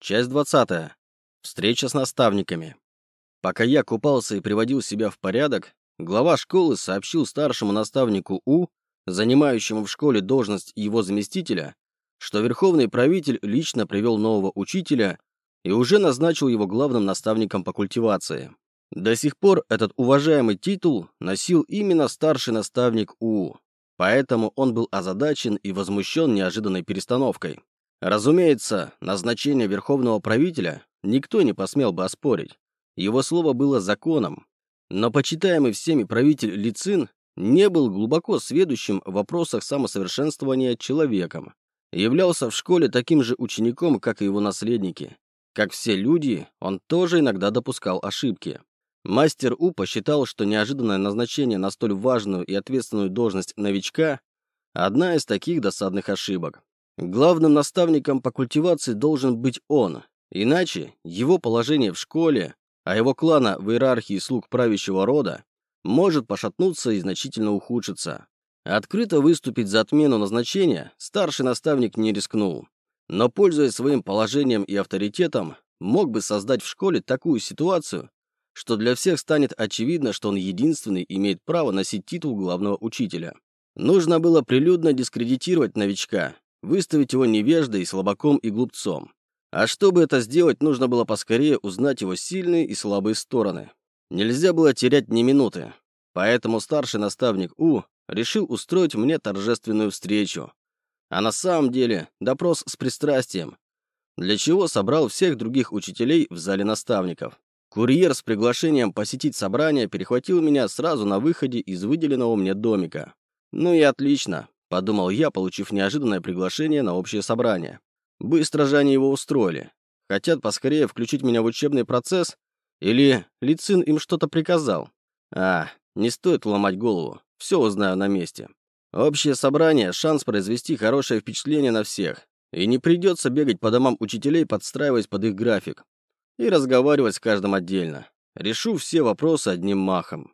Часть 20. Встреча с наставниками. Пока я купался и приводил себя в порядок, глава школы сообщил старшему наставнику У, занимающему в школе должность его заместителя, что верховный правитель лично привел нового учителя и уже назначил его главным наставником по культивации. До сих пор этот уважаемый титул носил именно старший наставник У, поэтому он был озадачен и возмущен неожиданной перестановкой. Разумеется, назначение верховного правителя никто не посмел бы оспорить. Его слово было законом. Но почитаемый всеми правитель Лицин не был глубоко сведущим в вопросах самосовершенствования человеком. Являлся в школе таким же учеником, как и его наследники. Как все люди, он тоже иногда допускал ошибки. Мастер У посчитал, что неожиданное назначение на столь важную и ответственную должность новичка – одна из таких досадных ошибок. Главным наставником по культивации должен быть он, иначе его положение в школе, а его клана в иерархии слуг правящего рода может пошатнуться и значительно ухудшиться. Открыто выступить за отмену назначения старший наставник не рискнул, но, пользуясь своим положением и авторитетом, мог бы создать в школе такую ситуацию, что для всех станет очевидно, что он единственный имеет право носить титул главного учителя. Нужно было прилюдно дискредитировать новичка, выставить его невеждой, слабаком и глупцом. А чтобы это сделать, нужно было поскорее узнать его сильные и слабые стороны. Нельзя было терять ни минуты. Поэтому старший наставник У решил устроить мне торжественную встречу. А на самом деле допрос с пристрастием, для чего собрал всех других учителей в зале наставников. Курьер с приглашением посетить собрание перехватил меня сразу на выходе из выделенного мне домика. Ну и отлично. — подумал я, получив неожиданное приглашение на общее собрание. Быстро же они его устроили. Хотят поскорее включить меня в учебный процесс? Или Лицин им что-то приказал? А, не стоит ломать голову. Все узнаю на месте. Общее собрание — шанс произвести хорошее впечатление на всех. И не придется бегать по домам учителей, подстраиваясь под их график. И разговаривать с каждым отдельно. Решу все вопросы одним махом.